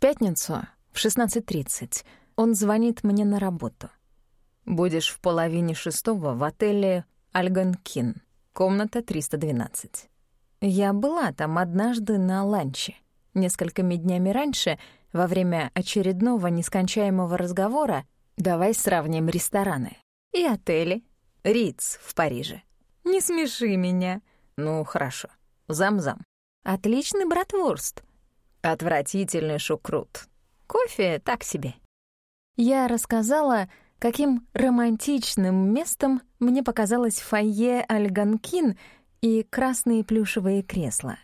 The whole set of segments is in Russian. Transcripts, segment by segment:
пятницу в 16.30 он звонит мне на работу. «Будешь в половине шестого в отеле «Альганкин», комната 312». Я была там однажды на ланче. Несколькими днями раньше, во время очередного нескончаемого разговора, давай сравним рестораны. И отели. Риц в Париже. Не смеши меня. Ну, хорошо. Зам-зам. Отличный братвурст. Отвратительный шукрут. Кофе так себе. Я рассказала, каким романтичным местом мне показалось фойе Альганкин и красные плюшевые кресла.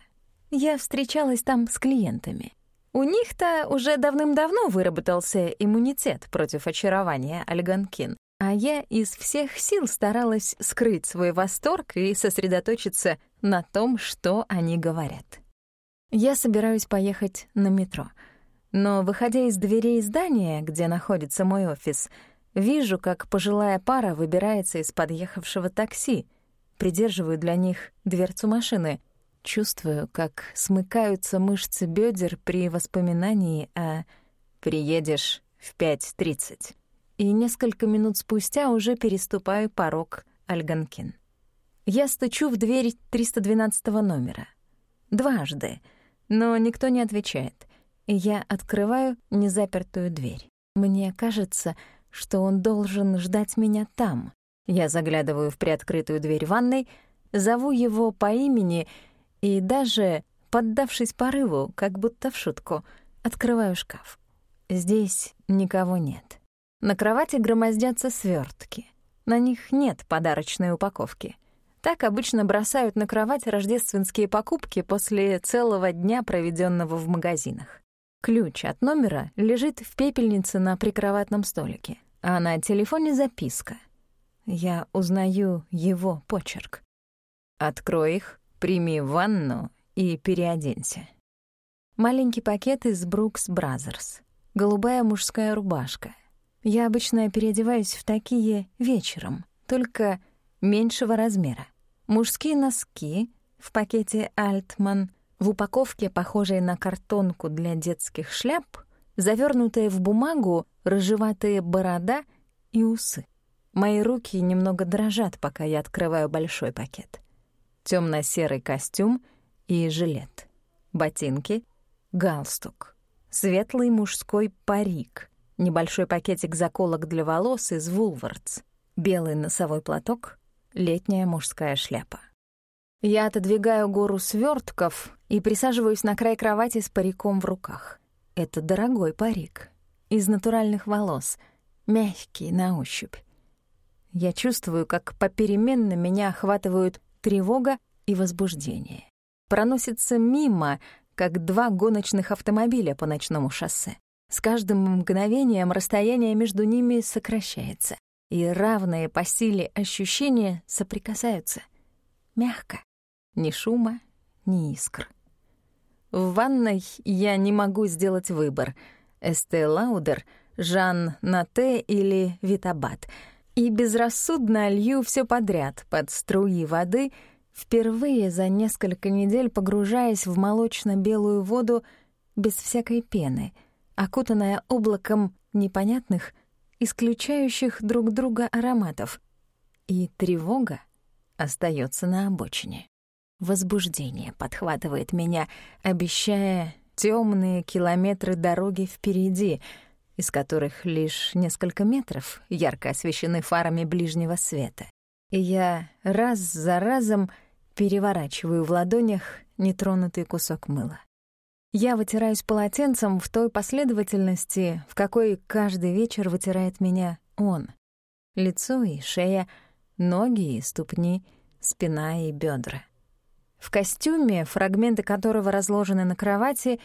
Я встречалась там с клиентами. У них-то уже давным-давно выработался иммунитет против очарования Альганкин, а я из всех сил старалась скрыть свой восторг и сосредоточиться на том, что они говорят. Я собираюсь поехать на метро — но, выходя из дверей здания, где находится мой офис, вижу, как пожилая пара выбирается из подъехавшего такси, придерживаю для них дверцу машины, чувствую, как смыкаются мышцы бедер при воспоминании о «приедешь в 5.30». И несколько минут спустя уже переступаю порог Альганкин. Я стучу в дверь 312 номера. Дважды, но никто не отвечает. Я открываю незапертую дверь. Мне кажется, что он должен ждать меня там. Я заглядываю в приоткрытую дверь ванной, зову его по имени и даже, поддавшись порыву, как будто в шутку, открываю шкаф. Здесь никого нет. На кровати громоздятся свертки. На них нет подарочной упаковки. Так обычно бросают на кровать рождественские покупки после целого дня, проведенного в магазинах. Ключ от номера лежит в пепельнице на прикроватном столике, а на телефоне записка. Я узнаю его почерк. «Открой их, прими ванну и переоденься». Маленький пакет из Brooks Brothers. Голубая мужская рубашка. Я обычно переодеваюсь в такие вечером, только меньшего размера. Мужские носки в пакете «Альтман», в упаковке, похожей на картонку для детских шляп, завернутая в бумагу рыжеватая борода и усы. Мои руки немного дрожат, пока я открываю большой пакет. темно серый костюм и жилет. Ботинки, галстук, светлый мужской парик, небольшой пакетик заколок для волос из Вулвардс, белый носовой платок, летняя мужская шляпа. Я отодвигаю гору свертков и присаживаюсь на край кровати с париком в руках. Это дорогой парик. Из натуральных волос. Мягкий на ощупь. Я чувствую, как попеременно меня охватывают тревога и возбуждение. Проносится мимо, как два гоночных автомобиля по ночному шоссе. С каждым мгновением расстояние между ними сокращается, и равные по силе ощущения соприкасаются. Мягко, ни шума, ни искр. В ванной я не могу сделать выбор. Эсте Лаудер, Жан Нате или Витабат. И безрассудно лью все подряд под струи воды, впервые за несколько недель погружаясь в молочно-белую воду без всякой пены, окутанная облаком непонятных, исключающих друг друга ароматов. И тревога остается на обочине. Возбуждение подхватывает меня, обещая темные километры дороги впереди, из которых лишь несколько метров ярко освещены фарами ближнего света. И я раз за разом переворачиваю в ладонях нетронутый кусок мыла. Я вытираюсь полотенцем в той последовательности, в какой каждый вечер вытирает меня он. Лицо и шея, ноги и ступни, спина и бедра. В костюме, фрагменты которого разложены на кровати,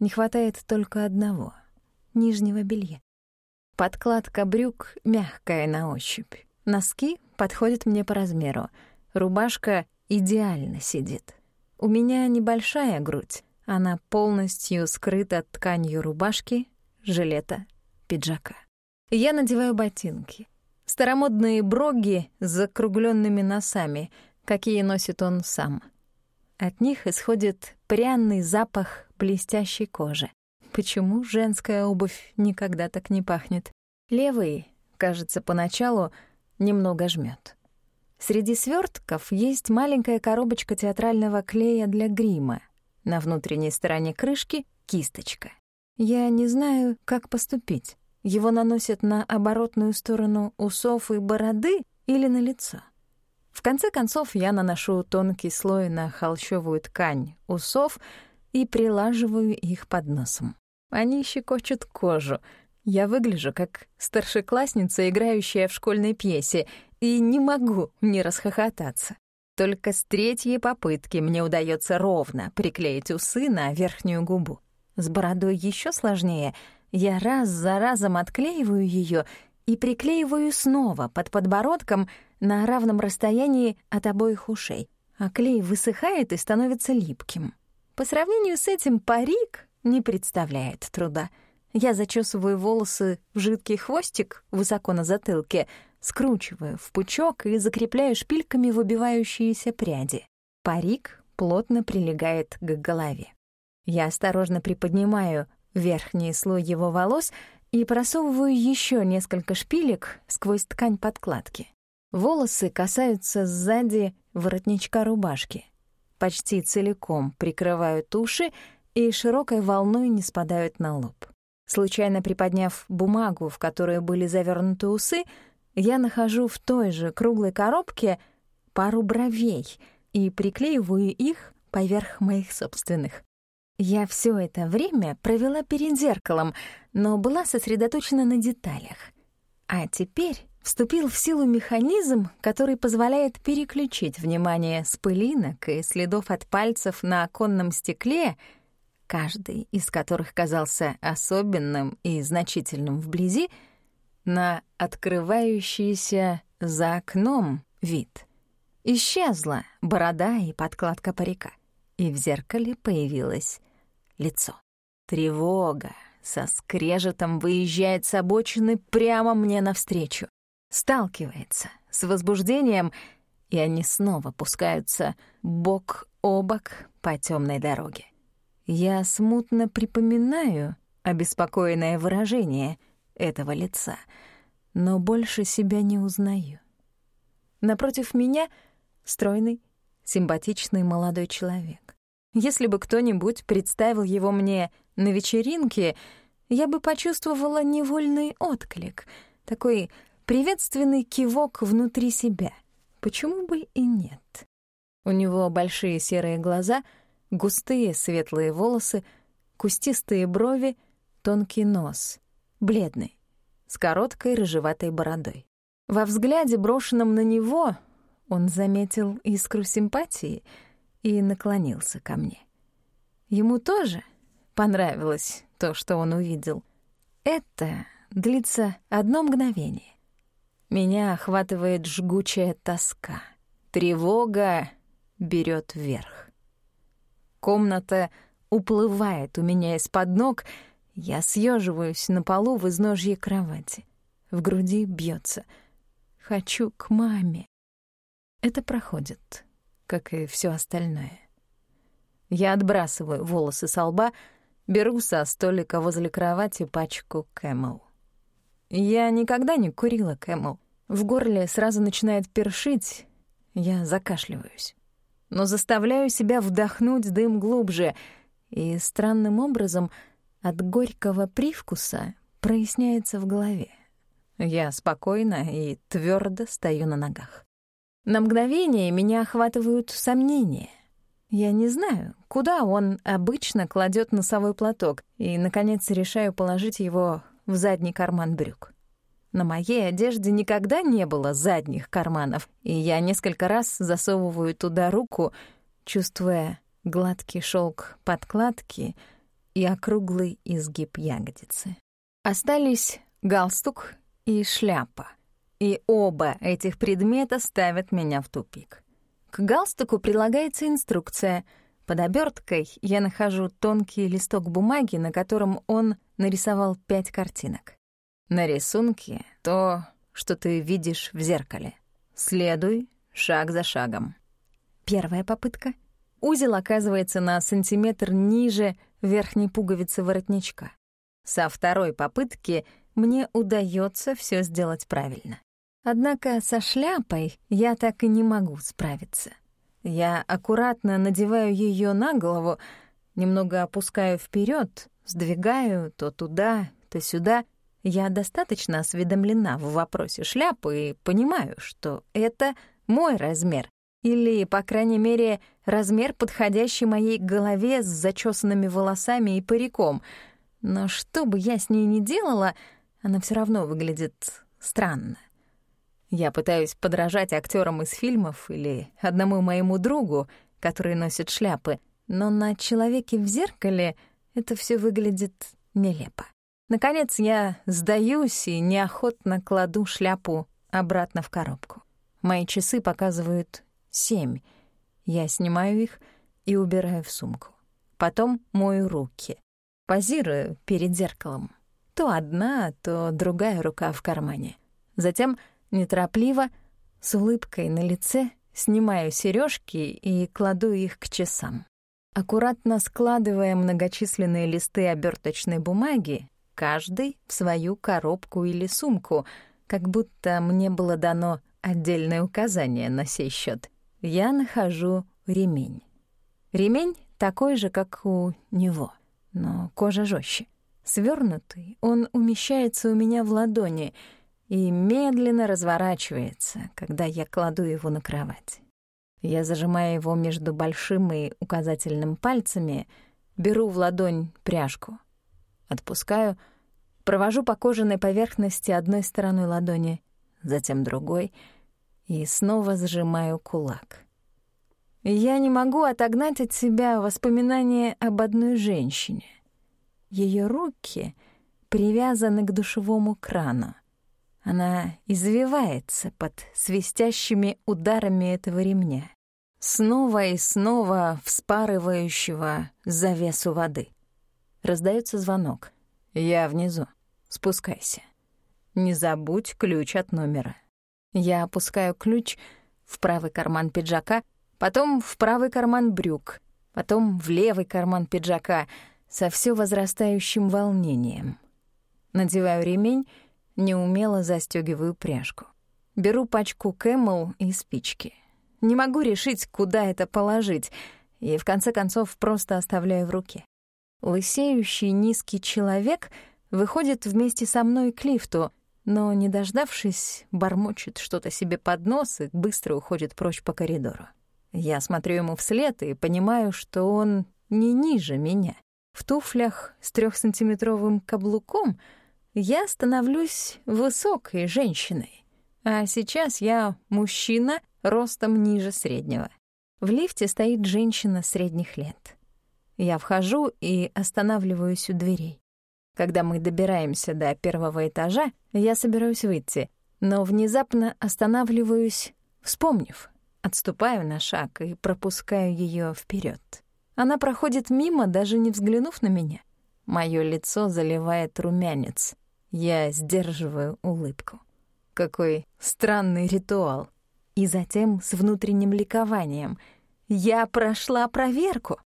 не хватает только одного — нижнего белья. Подкладка брюк мягкая на ощупь. Носки подходят мне по размеру. Рубашка идеально сидит. У меня небольшая грудь. Она полностью скрыта тканью рубашки, жилета, пиджака. Я надеваю ботинки. Старомодные броги с закругленными носами, какие носит он сам — от них исходит пряный запах блестящей кожи. Почему женская обувь никогда так не пахнет? Левый, кажется, поначалу немного жмет. Среди свертков есть маленькая коробочка театрального клея для грима. На внутренней стороне крышки — кисточка. Я не знаю, как поступить. Его наносят на оборотную сторону усов и бороды или на лицо. В конце концов, я наношу тонкий слой на холщовую ткань усов и прилаживаю их под носом. Они щекочут кожу. Я выгляжу как старшеклассница, играющая в школьной пьесе, и не могу не расхохотаться. Только с третьей попытки мне удается ровно приклеить усы на верхнюю губу. С бородой еще сложнее. Я раз за разом отклеиваю ее и приклеиваю снова под подбородком на равном расстоянии от обоих ушей. А клей высыхает и становится липким. По сравнению с этим парик не представляет труда. Я зачесываю волосы в жидкий хвостик высоко на затылке, скручиваю в пучок и закрепляю шпильками выбивающиеся пряди. Парик плотно прилегает к голове. Я осторожно приподнимаю верхний слой его волос и просовываю еще несколько шпилек сквозь ткань подкладки. Волосы касаются сзади воротничка рубашки. Почти целиком прикрывают уши и широкой волной не спадают на лоб. Случайно приподняв бумагу, в которую были завернуты усы, я нахожу в той же круглой коробке пару бровей и приклеиваю их поверх моих собственных. Я все это время провела перед зеркалом, но была сосредоточена на деталях. А теперь вступил в силу механизм, который позволяет переключить внимание с пылинок и следов от пальцев на оконном стекле, каждый из которых казался особенным и значительным вблизи, на открывающийся за окном вид. Исчезла борода и подкладка парика, и в зеркале появилась лицо. Тревога со скрежетом выезжает с обочины прямо мне навстречу. Сталкивается с возбуждением, и они снова пускаются бок о бок по темной дороге. Я смутно припоминаю обеспокоенное выражение этого лица, но больше себя не узнаю. Напротив меня стройный, симпатичный молодой человек. Если бы кто-нибудь представил его мне на вечеринке, я бы почувствовала невольный отклик, такой приветственный кивок внутри себя. Почему бы и нет? У него большие серые глаза, густые светлые волосы, кустистые брови, тонкий нос, бледный, с короткой рыжеватой бородой. Во взгляде, брошенном на него, он заметил искру симпатии — и наклонился ко мне. Ему тоже понравилось то, что он увидел. Это длится одно мгновение. Меня охватывает жгучая тоска. Тревога берет вверх. Комната уплывает у меня из-под ног, я съеживаюсь на полу в изножье кровати. В груди бьется. Хочу к маме. Это проходит как и все остальное. Я отбрасываю волосы со лба, беру со столика возле кровати пачку Кэмэл. Я никогда не курила Кэмэл. В горле сразу начинает першить, я закашливаюсь. Но заставляю себя вдохнуть дым глубже, и странным образом от горького привкуса проясняется в голове. Я спокойно и твердо стою на ногах. На мгновение меня охватывают сомнения. Я не знаю, куда он обычно кладет носовой платок, и, наконец, решаю положить его в задний карман брюк. На моей одежде никогда не было задних карманов, и я несколько раз засовываю туда руку, чувствуя гладкий шелк подкладки и округлый изгиб ягодицы. Остались галстук и шляпа. И оба этих предмета ставят меня в тупик. К галстуку прилагается инструкция. Под оберткой я нахожу тонкий листок бумаги, на котором он нарисовал пять картинок. На рисунке то, что ты видишь в зеркале. Следуй шаг за шагом. Первая попытка. Узел оказывается на сантиметр ниже верхней пуговицы воротничка. Со второй попытки мне удается все сделать правильно. Однако со шляпой я так и не могу справиться. Я аккуратно надеваю ее на голову, немного опускаю вперед, сдвигаю то туда, то сюда. Я достаточно осведомлена в вопросе шляпы и понимаю, что это мой размер, или, по крайней мере, размер, подходящий моей голове с зачесанными волосами и париком. Но что бы я с ней ни делала, она все равно выглядит странно. Я пытаюсь подражать актерам из фильмов или одному моему другу, который носит шляпы, но на человеке в зеркале это все выглядит нелепо. Наконец я сдаюсь и неохотно кладу шляпу обратно в коробку. Мои часы показывают семь. Я снимаю их и убираю в сумку. Потом мою руки. Позирую перед зеркалом. То одна, то другая рука в кармане. Затем неторопливо, с улыбкой на лице, снимаю сережки и кладу их к часам. Аккуратно складывая многочисленные листы оберточной бумаги, каждый в свою коробку или сумку, как будто мне было дано отдельное указание на сей счет я нахожу ремень. Ремень такой же, как у него, но кожа жестче. Свернутый, он умещается у меня в ладони и медленно разворачивается, когда я кладу его на кровать. Я зажимаю его между большим и указательным пальцами, беру в ладонь пряжку, отпускаю, провожу по кожаной поверхности одной стороной ладони, затем другой — и снова сжимаю кулак. Я не могу отогнать от себя воспоминания об одной женщине. Ее руки привязаны к душевому крану. Она извивается под свистящими ударами этого ремня, снова и снова вспарывающего завесу воды. Раздается звонок. «Я внизу. Спускайся. Не забудь ключ от номера». Я опускаю ключ в правый карман пиджака, потом в правый карман брюк, потом в левый карман пиджака со все возрастающим волнением. Надеваю ремень, неумело застегиваю пряжку. Беру пачку Кэмл и спички. Не могу решить, куда это положить, и в конце концов просто оставляю в руке. Лысеющий низкий человек выходит вместе со мной к лифту, но, не дождавшись, бормочет что-то себе под нос и быстро уходит прочь по коридору. Я смотрю ему вслед и понимаю, что он не ниже меня. В туфлях с трехсантиметровым каблуком я становлюсь высокой женщиной, а сейчас я мужчина ростом ниже среднего. В лифте стоит женщина средних лет. Я вхожу и останавливаюсь у дверей. Когда мы добираемся до первого этажа, я собираюсь выйти, но внезапно останавливаюсь, вспомнив. Отступаю на шаг и пропускаю ее вперед. Она проходит мимо, даже не взглянув на меня. Моё лицо заливает румянец. Я сдерживаю улыбку. Какой странный ритуал. И затем с внутренним ликованием. Я прошла проверку.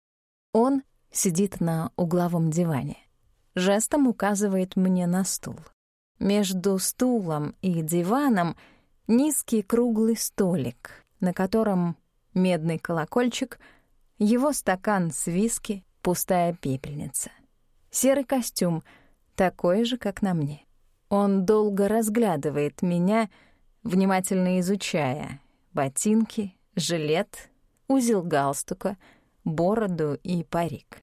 Он сидит на угловом диване жестом указывает мне на стул. Между стулом и диваном низкий круглый столик, на котором медный колокольчик, его стакан с виски, пустая пепельница. Серый костюм, такой же, как на мне. Он долго разглядывает меня, внимательно изучая ботинки, жилет, узел галстука, бороду и парик.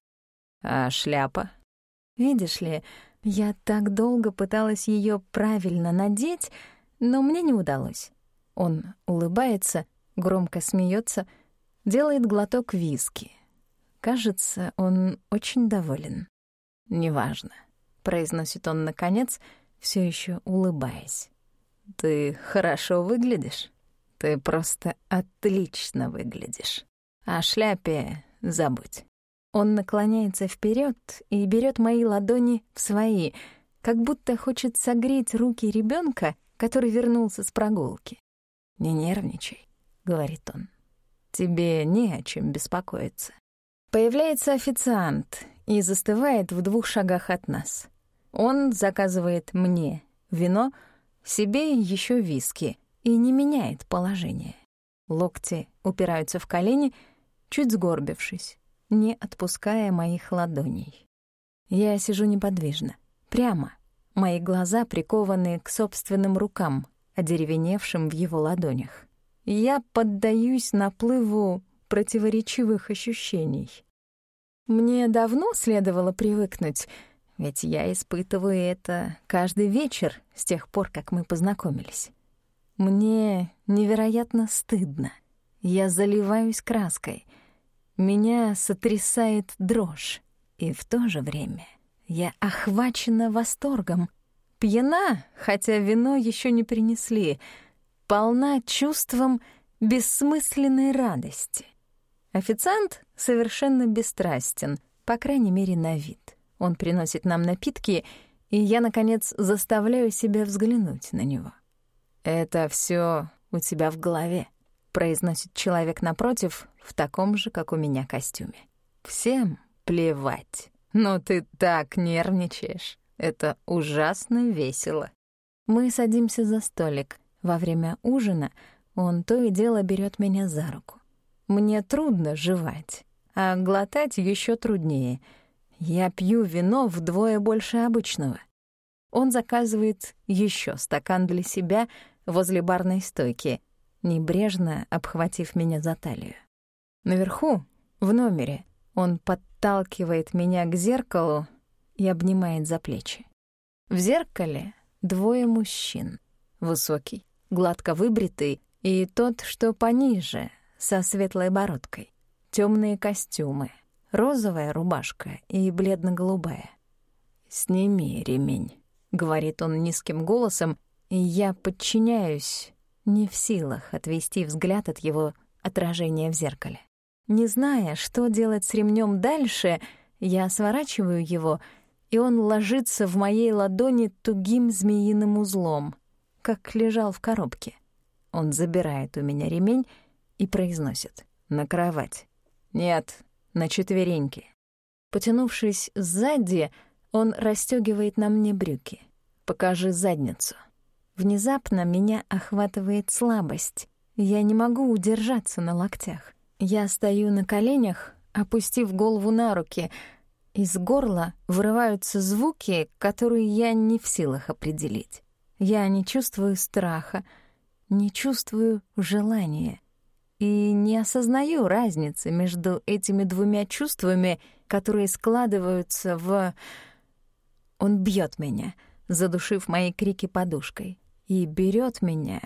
А шляпа Видишь ли, я так долго пыталась ее правильно надеть, но мне не удалось. Он улыбается, громко смеется, делает глоток виски. Кажется, он очень доволен. «Неважно», — произносит он наконец, все еще улыбаясь. «Ты хорошо выглядишь. Ты просто отлично выглядишь. О шляпе забудь». Он наклоняется вперед и берет мои ладони в свои, как будто хочет согреть руки ребенка, который вернулся с прогулки. «Не нервничай», — говорит он. «Тебе не о чем беспокоиться». Появляется официант и застывает в двух шагах от нас. Он заказывает мне вино, себе еще виски и не меняет положение. Локти упираются в колени, чуть сгорбившись, не отпуская моих ладоней. Я сижу неподвижно, прямо. Мои глаза прикованы к собственным рукам, одеревеневшим в его ладонях. Я поддаюсь наплыву противоречивых ощущений. Мне давно следовало привыкнуть, ведь я испытываю это каждый вечер с тех пор, как мы познакомились. Мне невероятно стыдно. Я заливаюсь краской. Меня сотрясает дрожь. И в то же время я охвачена восторгом. Пьяна, хотя вино еще не принесли, полна чувством бессмысленной радости. Официант совершенно бесстрастен, по крайней мере, на вид. Он приносит нам напитки, и я, наконец, заставляю себя взглянуть на него. «Это все у тебя в голове», — произносит человек напротив в таком же, как у меня, костюме. «Всем плевать. Но ты так нервничаешь. Это ужасно весело». Мы садимся за столик. Во время ужина он то и дело берет меня за руку. Мне трудно жевать, а глотать еще труднее. Я пью вино вдвое больше обычного. Он заказывает еще стакан для себя возле барной стойки, небрежно обхватив меня за талию. Наверху, в номере, он подталкивает меня к зеркалу и обнимает за плечи. В зеркале двое мужчин. Высокий, гладко выбритый, и тот, что пониже, со светлой бородкой. Темные костюмы, розовая рубашка и бледно-голубая. «Сними ремень», — говорит он низким голосом, и я подчиняюсь, не в силах отвести взгляд от его отражения в зеркале. Не зная, что делать с ремнем дальше, я сворачиваю его, и он ложится в моей ладони тугим змеиным узлом, как лежал в коробке. Он забирает у меня ремень и произносит «На кровать». «Нет, на четвереньки». Потянувшись сзади, он расстёгивает на мне брюки. «Покажи задницу». Внезапно меня охватывает слабость. Я не могу удержаться на локтях. Я стою на коленях, опустив голову на руки. Из горла вырываются звуки, которые я не в силах определить. Я не чувствую страха, не чувствую желания и не осознаю разницы между этими двумя чувствами, которые складываются в... Он бьет меня, задушив мои крики подушкой и берет меня,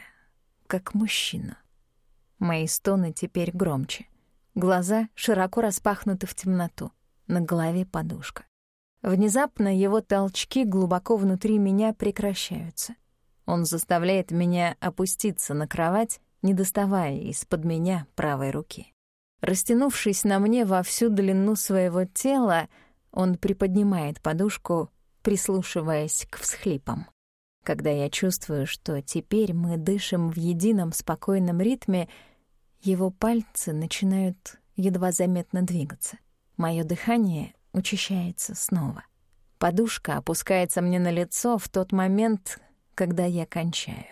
как мужчина. Мои стоны теперь громче. Глаза широко распахнуты в темноту. На голове подушка. Внезапно его толчки глубоко внутри меня прекращаются. Он заставляет меня опуститься на кровать, не доставая из-под меня правой руки. Растянувшись на мне во всю длину своего тела, он приподнимает подушку, прислушиваясь к всхлипам. Когда я чувствую, что теперь мы дышим в едином спокойном ритме, его пальцы начинают едва заметно двигаться. Мое дыхание учащается снова. Подушка опускается мне на лицо в тот момент, когда я кончаю.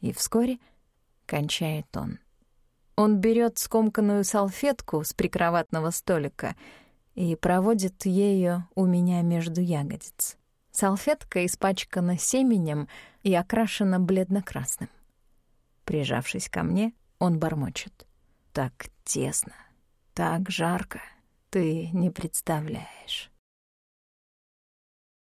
И вскоре кончает он. Он берет скомканную салфетку с прикроватного столика и проводит ею у меня между ягодиц. Салфетка испачкана семенем и окрашена бледно-красным. Прижавшись ко мне, он бормочет. «Так тесно, так жарко, ты не представляешь».